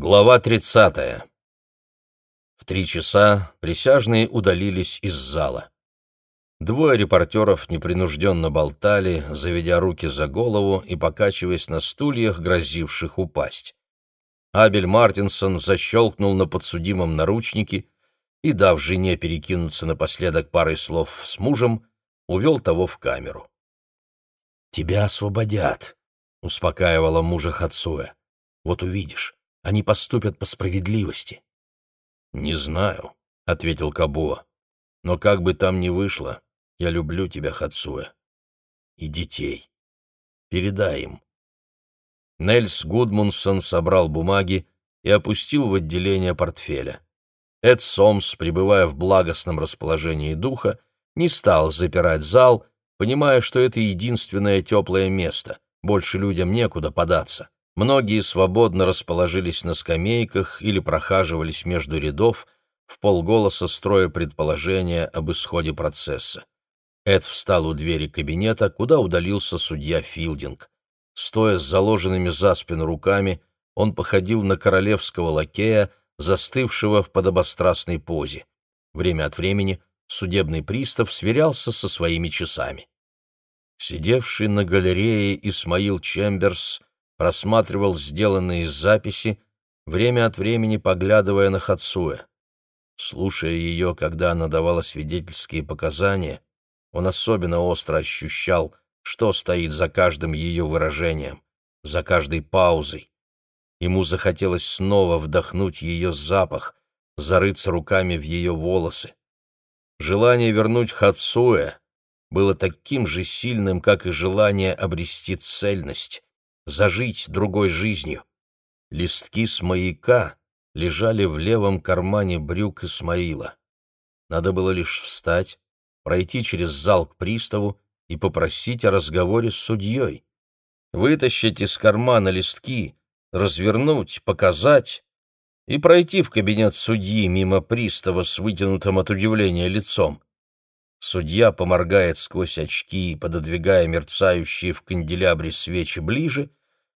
Глава 30. В три часа присяжные удалились из зала. Двое репортеров непринужденно болтали, заведя руки за голову и покачиваясь на стульях, грозивших упасть. Абель Мартинсон защелкнул на подсудимом наручники и, дав жене перекинуться напоследок парой слов с мужем, увел того в камеру. «Тебя освободят», — успокаивала мужа Хацуя. «Вот увидишь». Они поступят по справедливости. «Не знаю», — ответил Кабуа. «Но как бы там ни вышло, я люблю тебя, Хацуэ. И детей. Передай им». Нельс Гудмунсон собрал бумаги и опустил в отделение портфеля. Эд Сомс, пребывая в благостном расположении духа, не стал запирать зал, понимая, что это единственное теплое место, больше людям некуда податься. Многие свободно расположились на скамейках или прохаживались между рядов, в полголоса строя предположения об исходе процесса. Эд встал у двери кабинета, куда удалился судья Филдинг. Стоя с заложенными за спину руками, он походил на королевского лакея, застывшего в подобострастной позе. Время от времени судебный пристав сверялся со своими часами. Сидевший на галерее Исмаил Чемберс просматривал сделанные записи, время от времени поглядывая на Хацуэ. Слушая ее, когда она давала свидетельские показания, он особенно остро ощущал, что стоит за каждым ее выражением, за каждой паузой. Ему захотелось снова вдохнуть ее запах, зарыться руками в ее волосы. Желание вернуть Хацуэ было таким же сильным, как и желание обрести цельность, зажить другой жизнью. Листки с маяка лежали в левом кармане брюк Исмаила. Надо было лишь встать, пройти через зал к приставу и попросить о разговоре с судьей. Вытащить из кармана листки, развернуть, показать и пройти в кабинет судьи мимо пристава с вытянутым от удивления лицом. Судья поморгает сквозь очки, пододвигая мерцающие в канделябре свечи ближе,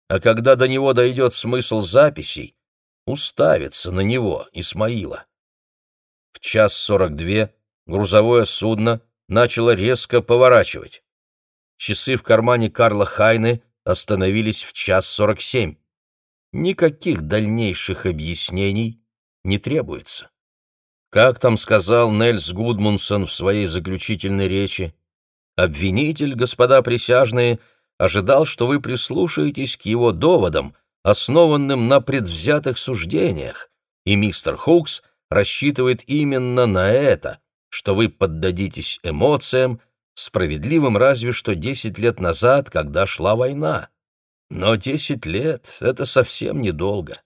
а когда до него дойдет смысл записей, уставится на него, Исмаила. В час сорок две грузовое судно начало резко поворачивать. Часы в кармане Карла Хайны остановились в час сорок семь. Никаких дальнейших объяснений не требуется. Как там сказал Нельс Гудмунсон в своей заключительной речи, обвинитель, господа присяжные, — ожидал, что вы прислушаетесь к его доводам, основанным на предвзятых суждениях, и мистер Хукс рассчитывает именно на это, что вы поддадитесь эмоциям, справедливым разве что десять лет назад, когда шла война. Но десять лет — это совсем недолго.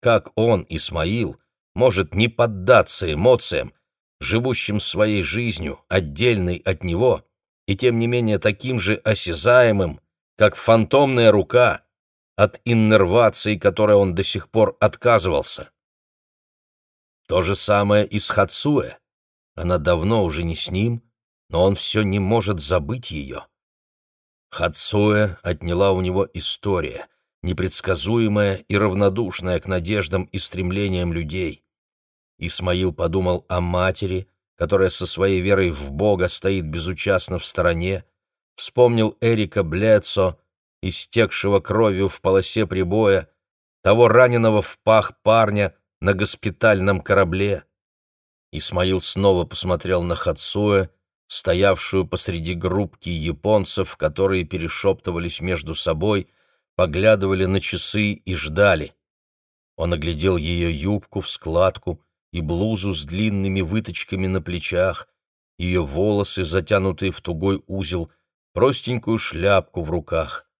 Как он, Исмаил, может не поддаться эмоциям, живущим своей жизнью, отдельной от него, и тем не менее таким же осязаемым, как фантомная рука, от иннервации, которой он до сих пор отказывался. То же самое и с Хацуэ. Она давно уже не с ним, но он все не может забыть ее. Хацуэ отняла у него история, непредсказуемая и равнодушная к надеждам и стремлениям людей. Исмаил подумал о матери, которая со своей верой в Бога стоит безучастно в стороне, вспомнил Эрика Блецо, истекшего кровью в полосе прибоя, того раненого в пах парня на госпитальном корабле. Исмаил снова посмотрел на Хацуэ, стоявшую посреди группки японцев, которые перешептывались между собой, поглядывали на часы и ждали. Он оглядел ее юбку в складку, и блузу с длинными выточками на плечах, ее волосы, затянутые в тугой узел, простенькую шляпку в руках.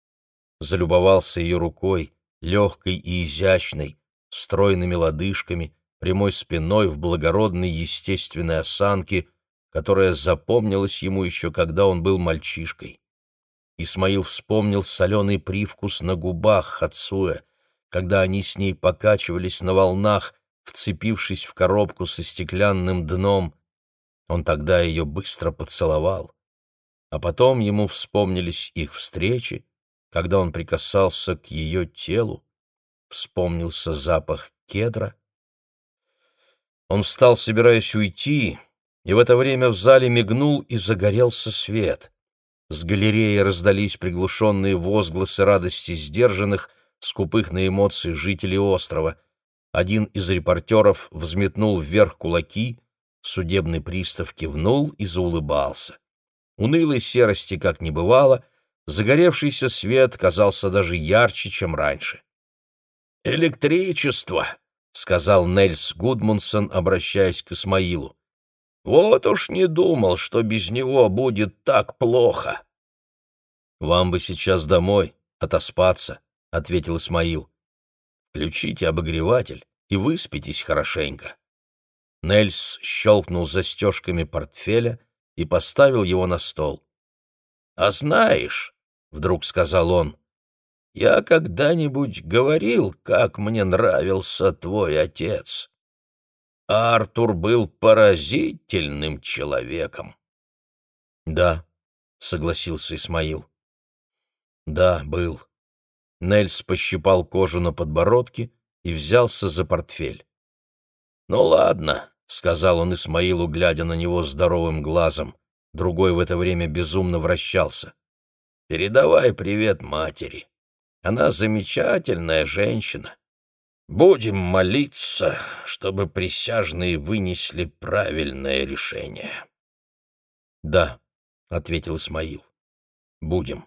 Залюбовался ее рукой, легкой и изящной, стройными лодыжками, прямой спиной в благородной естественной осанке, которая запомнилась ему еще когда он был мальчишкой. Исмаил вспомнил соленый привкус на губах Хацуэ, когда они с ней покачивались на волнах, вцепившись в коробку со стеклянным дном. Он тогда ее быстро поцеловал. А потом ему вспомнились их встречи, когда он прикасался к ее телу, вспомнился запах кедра. Он встал, собираясь уйти, и в это время в зале мигнул и загорелся свет. С галереи раздались приглушенные возгласы радости сдержанных, скупых на эмоции жителей острова. Один из репортеров взметнул вверх кулаки, судебный пристав кивнул и заулыбался. Унылой серости как не бывало, загоревшийся свет казался даже ярче, чем раньше. «Электричество!» — сказал Нельс Гудмунсон, обращаясь к Исмаилу. «Вот уж не думал, что без него будет так плохо». «Вам бы сейчас домой, отоспаться», — ответил Исмаил. «Включите обогреватель и выспитесь хорошенько». Нельс щелкнул застежками портфеля и поставил его на стол. «А знаешь», — вдруг сказал он, — «я когда-нибудь говорил, как мне нравился твой отец. Артур был поразительным человеком». «Да», — согласился Исмаил. «Да, был». Нельс пощипал кожу на подбородке и взялся за портфель. «Ну ладно», — сказал он Исмаилу, глядя на него здоровым глазом. Другой в это время безумно вращался. «Передавай привет матери. Она замечательная женщина. Будем молиться, чтобы присяжные вынесли правильное решение». «Да», — ответил Исмаил. «Будем».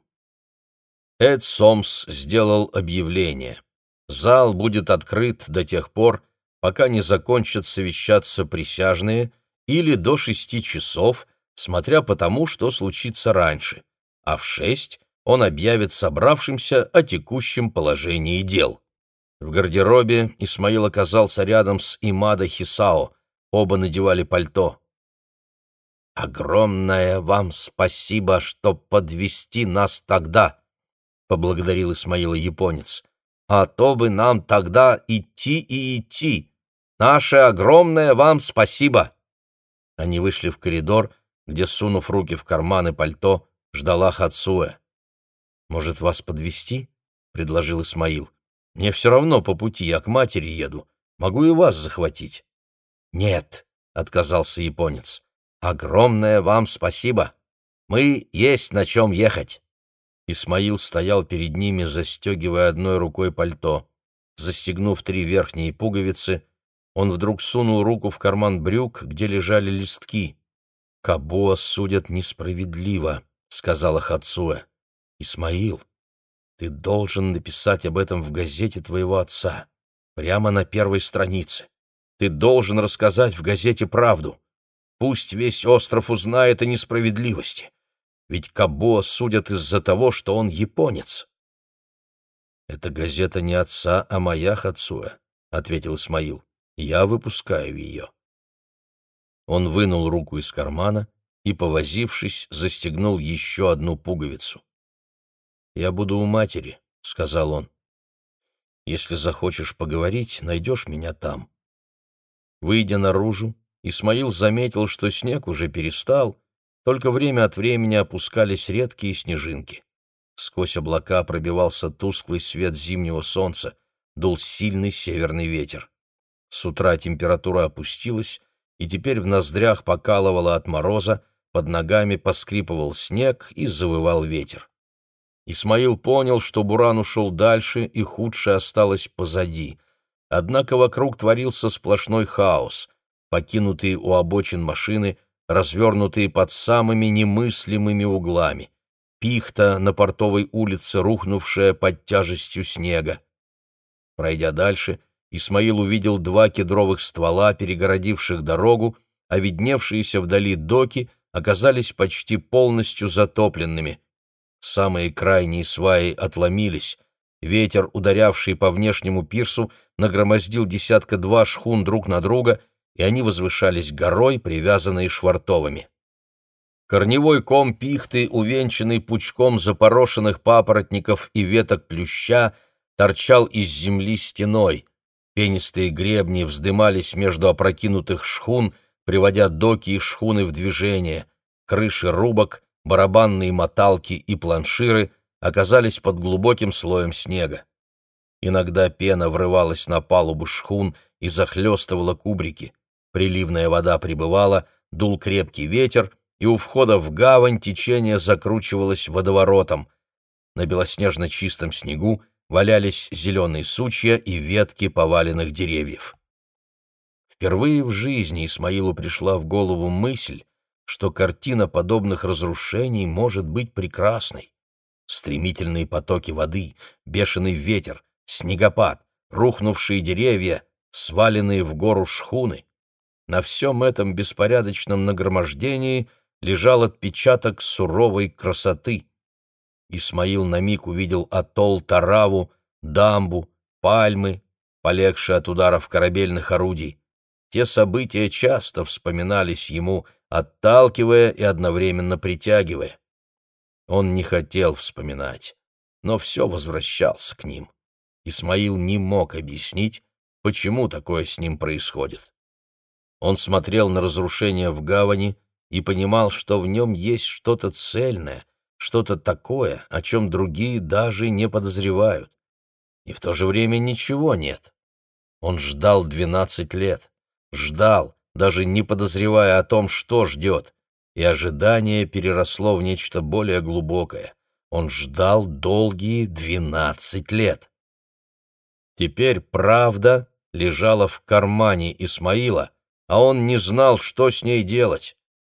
Эд Сомс сделал объявление. Зал будет открыт до тех пор, пока не закончат совещаться присяжные, или до шести часов, смотря по тому, что случится раньше, а в шесть он объявит собравшимся о текущем положении дел. В гардеробе Исмаил оказался рядом с Имада Хисао, оба надевали пальто. «Огромное вам спасибо, что подвести нас тогда», — поблагодарил Исмаила японец а то бы нам тогда идти и идти. Наше огромное вам спасибо!» Они вышли в коридор, где, сунув руки в карманы пальто, ждала Хацуэ. «Может, вас подвести? предложил Исмаил. «Мне все равно по пути, я к матери еду. Могу и вас захватить». «Нет», — отказался японец. «Огромное вам спасибо. Мы есть на чем ехать». Исмаил стоял перед ними, застегивая одной рукой пальто. Застегнув три верхние пуговицы, он вдруг сунул руку в карман брюк, где лежали листки. «Кабуа судят несправедливо», — сказала Хацуэ. «Исмаил, ты должен написать об этом в газете твоего отца, прямо на первой странице. Ты должен рассказать в газете правду. Пусть весь остров узнает о несправедливости ведь Кабо судят из-за того, что он японец. «Это газета не отца, а моя Хацуэ», — ответил Исмаил. «Я выпускаю ее». Он вынул руку из кармана и, повозившись, застегнул еще одну пуговицу. «Я буду у матери», — сказал он. «Если захочешь поговорить, найдешь меня там». Выйдя наружу, Исмаил заметил, что снег уже перестал, только время от времени опускались редкие снежинки. Сквозь облака пробивался тусклый свет зимнего солнца, дул сильный северный ветер. С утра температура опустилась, и теперь в ноздрях покалывало от мороза, под ногами поскрипывал снег и завывал ветер. Исмаил понял, что Буран ушел дальше, и худшее осталось позади. Однако вокруг творился сплошной хаос. Покинутые у обочин машины развернутые под самыми немыслимыми углами. Пихта на портовой улице, рухнувшая под тяжестью снега. Пройдя дальше, Исмаил увидел два кедровых ствола, перегородивших дорогу, а видневшиеся вдали доки оказались почти полностью затопленными. Самые крайние сваи отломились. Ветер, ударявший по внешнему пирсу, нагромоздил десятка-два шхун друг на друга — и они возвышались горой, привязанные швартовыми. Корневой ком пихты, увенчанный пучком запорошенных папоротников и веток плюща, торчал из земли стеной. Пенистые гребни вздымались между опрокинутых шхун, приводя доки и шхуны в движение. Крыши рубок, барабанные моталки и планширы оказались под глубоким слоем снега. Иногда пена врывалась на палубу шхун и захлестывала кубрики. Приливная вода прибывала, дул крепкий ветер, и у входа в гавань течение закручивалось водоворотом. На белоснежно чистом снегу валялись зеленые сучья и ветки поваленных деревьев. Впервые в жизни Исмаилу пришла в голову мысль, что картина подобных разрушений может быть прекрасной. Стремительные потоки воды, бешеный ветер, снегопад, рухнувшие деревья, сваленные в гору шхуны. На всем этом беспорядочном нагромождении лежал отпечаток суровой красоты. Исмаил на миг увидел атолл Тараву, дамбу, пальмы, полегшие от ударов корабельных орудий. Те события часто вспоминались ему, отталкивая и одновременно притягивая. Он не хотел вспоминать, но все возвращался к ним. Исмаил не мог объяснить, почему такое с ним происходит. Он смотрел на разрушение в гавани и понимал, что в нем есть что-то цельное, что-то такое, о чем другие даже не подозревают. И в то же время ничего нет. Он ждал двенадцать лет. Ждал, даже не подозревая о том, что ждет, и ожидание переросло в нечто более глубокое. Он ждал долгие двенадцать лет. Теперь правда лежала в кармане Исмаила, а он не знал, что с ней делать,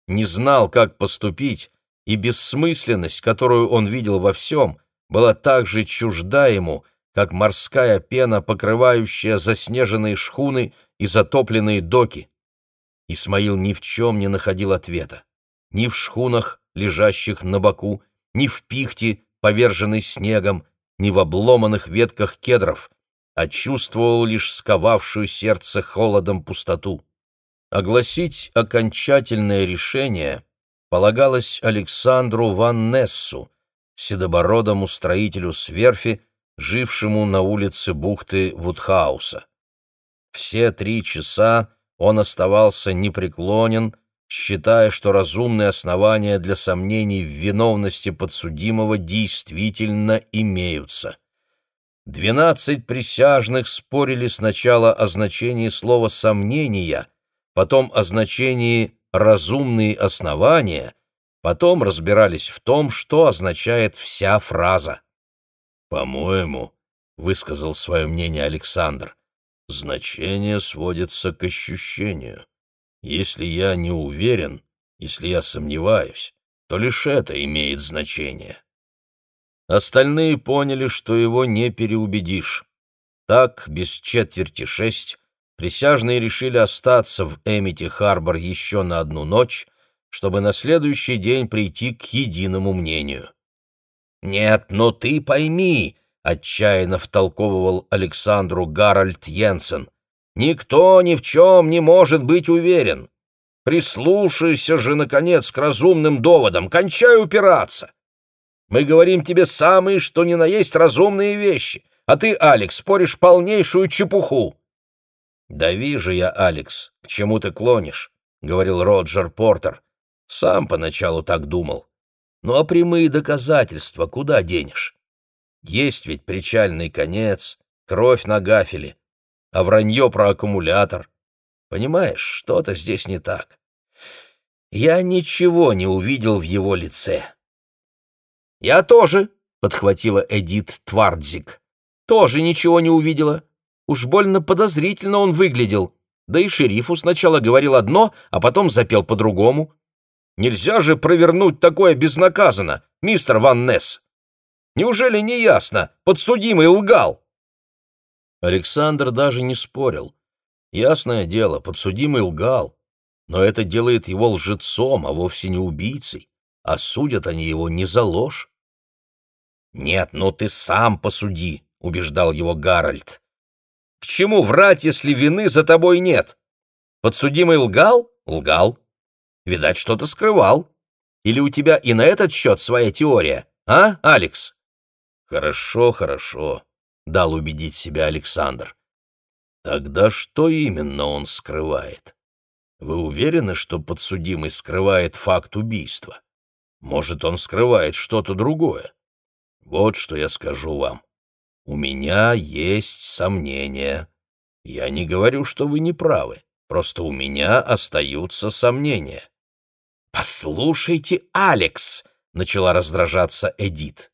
не знал, как поступить, и бессмысленность, которую он видел во всем, была так же чужда ему, как морская пена, покрывающая заснеженные шхуны и затопленные доки. Исмаил ни в чем не находил ответа. Ни в шхунах, лежащих на боку, ни в пихте, поверженной снегом, ни в обломанных ветках кедров, а чувствовал лишь сковавшую сердце холодом пустоту. Огласить окончательное решение полагалось Александру Ван Нессу, седобородому строителю с верфи, жившему на улице бухты Вудхауса. Все три часа он оставался непреклонен, считая, что разумные основания для сомнений в виновности подсудимого действительно имеются. Двенадцать присяжных спорили сначала о значении слова «сомнения», потом о значении «разумные основания», потом разбирались в том, что означает вся фраза. «По-моему», — высказал свое мнение Александр, — «значение сводится к ощущению. Если я не уверен, если я сомневаюсь, то лишь это имеет значение». Остальные поняли, что его не переубедишь. Так, без четверти шесть, присяжные решили остаться в Эмити-Харбор еще на одну ночь, чтобы на следующий день прийти к единому мнению. «Нет, но ты пойми», — отчаянно втолковывал Александру Гарольд Йенсен, «никто ни в чем не может быть уверен. Прислушайся же, наконец, к разумным доводам, кончай упираться. Мы говорим тебе самые, что ни на есть разумные вещи, а ты, Алекс, споришь полнейшую чепуху». «Да вижу я, Алекс, к чему ты клонишь», — говорил Роджер Портер. «Сам поначалу так думал. Ну а прямые доказательства куда денешь? Есть ведь причальный конец, кровь на гафеле, а вранье про аккумулятор. Понимаешь, что-то здесь не так. Я ничего не увидел в его лице. «Я тоже», — подхватила Эдит Твардзик, — «тоже ничего не увидела. Уж больно подозрительно он выглядел. Да и шерифу сначала говорил одно, а потом запел по-другому. Нельзя же провернуть такое безнаказанно, мистер Ван Несс. Неужели не ясно? Подсудимый лгал. Александр даже не спорил. Ясное дело, подсудимый лгал, но это делает его лжецом, а вовсе не убийцей, а судят они его не за ложь. «Нет, ну ты сам посуди», — убеждал его Гарольд. «К чему врать, если вины за тобой нет? Подсудимый лгал? Лгал. Видать, что-то скрывал. Или у тебя и на этот счет своя теория, а, Алекс?» «Хорошо, хорошо», — дал убедить себя Александр. «Тогда что именно он скрывает? Вы уверены, что подсудимый скрывает факт убийства? Может, он скрывает что-то другое? Вот что я скажу вам. У меня есть сомнения. Я не говорю, что вы не правы. Просто у меня остаются сомнения. «Послушайте, Алекс!» — начала раздражаться Эдит.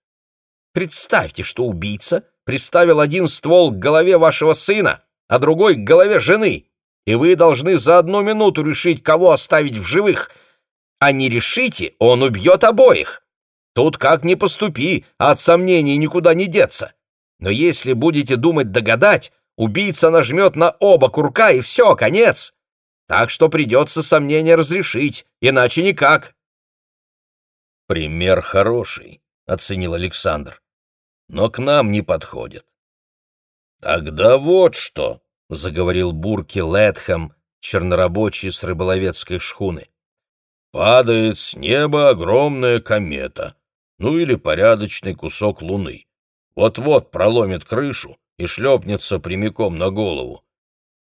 «Представьте, что убийца приставил один ствол к голове вашего сына, а другой к голове жены, и вы должны за одну минуту решить, кого оставить в живых. А не решите, он убьет обоих. Тут как ни поступи, а от сомнений никуда не деться. Но если будете думать догадать, убийца нажмет на оба курка, и все, конец. Так что придется сомнения разрешить, иначе никак. «Пример хороший», — оценил Александр. «Но к нам не подходит». «Тогда вот что», — заговорил Бурки Летхэм, чернорабочий с рыболовецкой шхуны. «Падает с неба огромная комета, ну или порядочный кусок луны. Вот-вот проломит крышу и шлепнется прямиком на голову.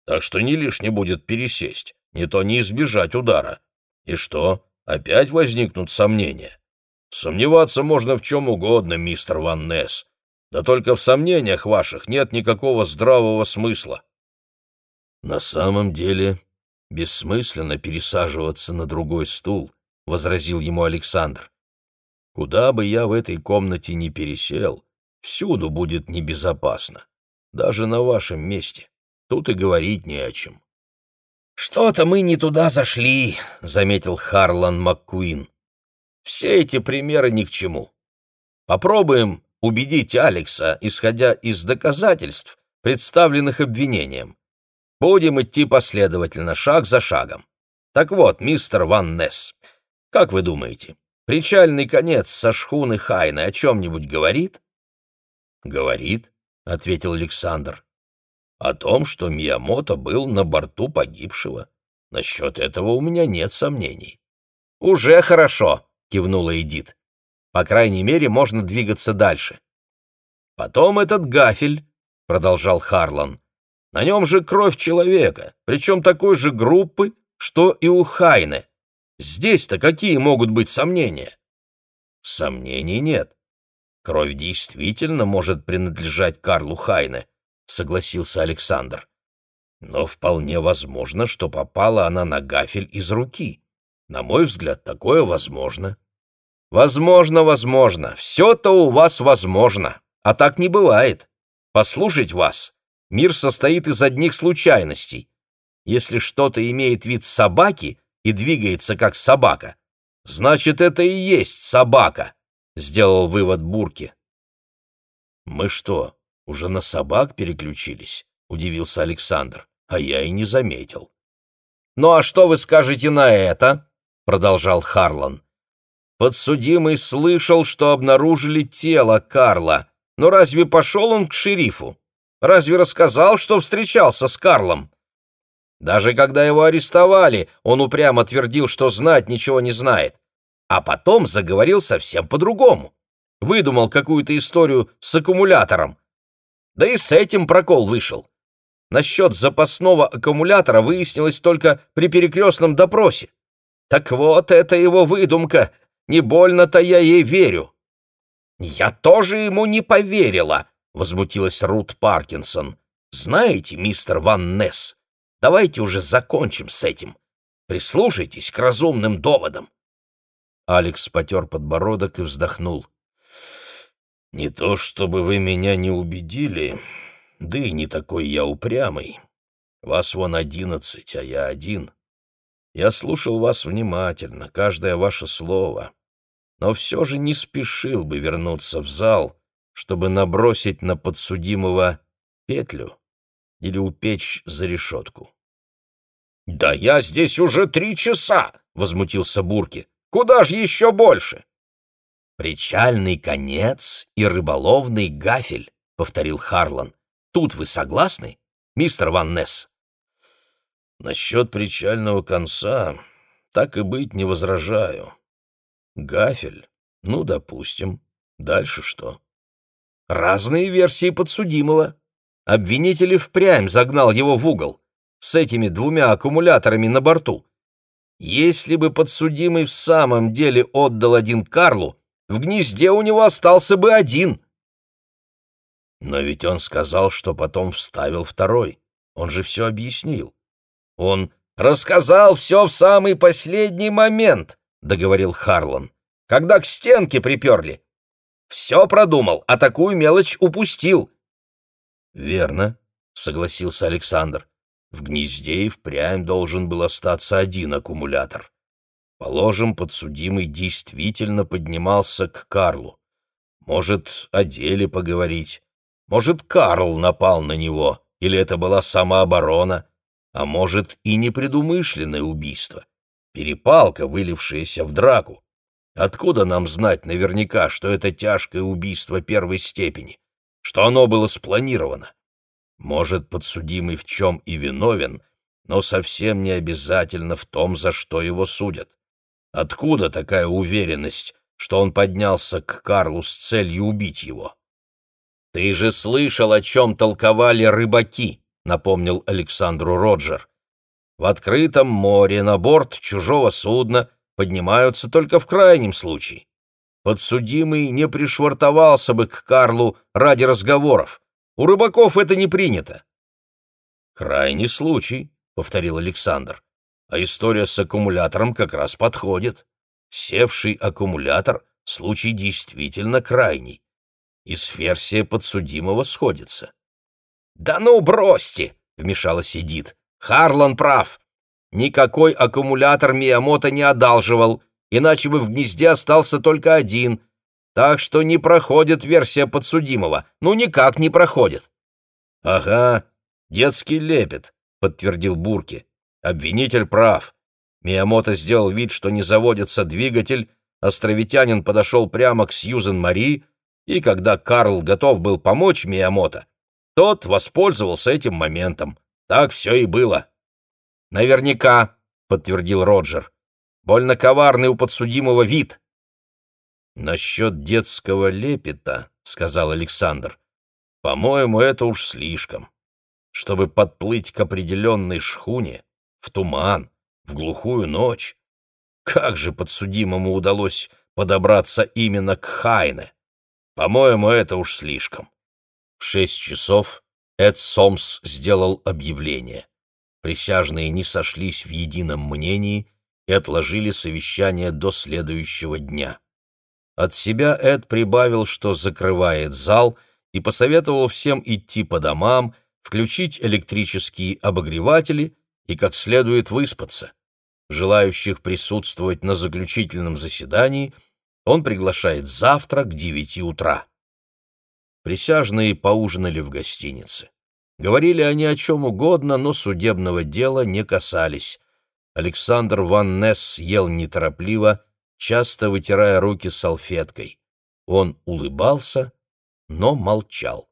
Так что не лишне будет пересесть, не то не избежать удара. И что, опять возникнут сомнения? Сомневаться можно в чем угодно, мистер Ван Несс. Да только в сомнениях ваших нет никакого здравого смысла. На самом деле, бессмысленно пересаживаться на другой стул, — возразил ему Александр. Куда бы я в этой комнате ни пересел, всюду будет небезопасно, даже на вашем месте. Тут и говорить не о чем. «Что-то мы не туда зашли», — заметил Харлан МакКуин. «Все эти примеры ни к чему. Попробуем убедить Алекса, исходя из доказательств, представленных обвинением. Будем идти последовательно, шаг за шагом. Так вот, мистер Ван Несс, как вы думаете, причальный конец со шхуны Хайны о чем-нибудь говорит? Говорит, — ответил Александр. О том, что Миямото был на борту погибшего. Насчет этого у меня нет сомнений. Уже хорошо, — кивнула Эдит. По крайней мере, можно двигаться дальше. Потом этот гафель, — продолжал Харлан. На нем же кровь человека, причем такой же группы, что и у Хайне. Здесь-то какие могут быть сомнения? Сомнений нет. Кровь действительно может принадлежать Карлу Хайне, согласился Александр. Но вполне возможно, что попала она на гафель из руки. На мой взгляд, такое возможно. Возможно, возможно. Все-то у вас возможно. А так не бывает. Послушать вас Мир состоит из одних случайностей. Если что-то имеет вид собаки и двигается как собака, значит, это и есть собака, — сделал вывод Бурки. «Мы что, уже на собак переключились?» — удивился Александр. «А я и не заметил». «Ну а что вы скажете на это?» — продолжал Харлан. «Подсудимый слышал, что обнаружили тело Карла, но разве пошел он к шерифу? Разве рассказал, что встречался с Карлом? Даже когда его арестовали, он упрямо твердил, что знать ничего не знает. А потом заговорил совсем по-другому. Выдумал какую-то историю с аккумулятором. Да и с этим прокол вышел. Насчет запасного аккумулятора выяснилось только при перекрестном допросе. Так вот, это его выдумка. Не больно-то я ей верю. Я тоже ему не поверила, возмутилась Рут Паркинсон. «Знаете, мистер Ван Несс, давайте уже закончим с этим. Прислушайтесь к разумным доводам». Алекс потер подбородок и вздохнул. «Не то чтобы вы меня не убедили, да и не такой я упрямый. Вас вон одиннадцать, а я один. Я слушал вас внимательно, каждое ваше слово, но все же не спешил бы вернуться в зал, чтобы набросить на подсудимого петлю или упечь за решетку. «Да я здесь уже три часа!» — возмутился Бурки. «Куда же еще больше?» «Причальный конец и рыболовный гафель», — повторил Харлан. «Тут вы согласны, мистер Ван Несс?» «Насчет причального конца, так и быть, не возражаю. Гафель, ну, допустим. Дальше что?» Разные версии подсудимого. Обвинитель впрямь загнал его в угол с этими двумя аккумуляторами на борту. Если бы подсудимый в самом деле отдал один Карлу, в гнезде у него остался бы один. Но ведь он сказал, что потом вставил второй. Он же все объяснил. Он рассказал все в самый последний момент, договорил Харлан, когда к стенке приперли. Все продумал, а такую мелочь упустил. Верно, согласился Александр. В гнезде и впрямь должен был остаться один аккумулятор. Положим, подсудимый действительно поднимался к Карлу. Может, о деле поговорить. Может, Карл напал на него, или это была самооборона, а может, и непредумышленное убийство. Перепалка, вылившаяся в драку. Откуда нам знать наверняка, что это тяжкое убийство первой степени, что оно было спланировано? Может, подсудимый в чем и виновен, но совсем не обязательно в том, за что его судят. Откуда такая уверенность, что он поднялся к Карлу с целью убить его? «Ты же слышал, о чем толковали рыбаки», — напомнил Александру Роджер. «В открытом море на борт чужого судна поднимаются только в крайнем случае. Подсудимый не пришвартовался бы к Карлу ради разговоров. У рыбаков это не принято». «Крайний случай», — повторил Александр. «А история с аккумулятором как раз подходит. Севший аккумулятор — случай действительно крайний и с версия подсудимого сходится. «Да ну, бросьте!» — вмешалась Эдит. «Харлан прав. Никакой аккумулятор Миямото не одалживал, иначе бы в гнезде остался только один. Так что не проходит версия подсудимого. Ну, никак не проходит». «Ага, детский лепет», — подтвердил Бурки. «Обвинитель прав. Миямото сделал вид, что не заводится двигатель, островитянин подошел прямо к Сьюзен Мари, и когда Карл готов был помочь Миямото, тот воспользовался этим моментом. Так все и было. «Наверняка», — подтвердил Роджер. «Больно коварный у подсудимого вид». «Насчет детского лепета», — сказал Александр, — «по-моему, это уж слишком. Чтобы подплыть к определенной шхуне, в туман, в глухую ночь, как же подсудимому удалось подобраться именно к Хайне? По-моему, это уж слишком. В шесть часов Эд Сомс сделал объявление. Присяжные не сошлись в едином мнении и отложили совещание до следующего дня. От себя Эд прибавил, что закрывает зал, и посоветовал всем идти по домам, включить электрические обогреватели и как следует выспаться. Желающих присутствовать на заключительном заседании – он приглашает завтра к девяти утра. Присяжные поужинали в гостинице. Говорили они о чем угодно, но судебного дела не касались. Александр Ван Несс ел неторопливо, часто вытирая руки салфеткой. Он улыбался, но молчал.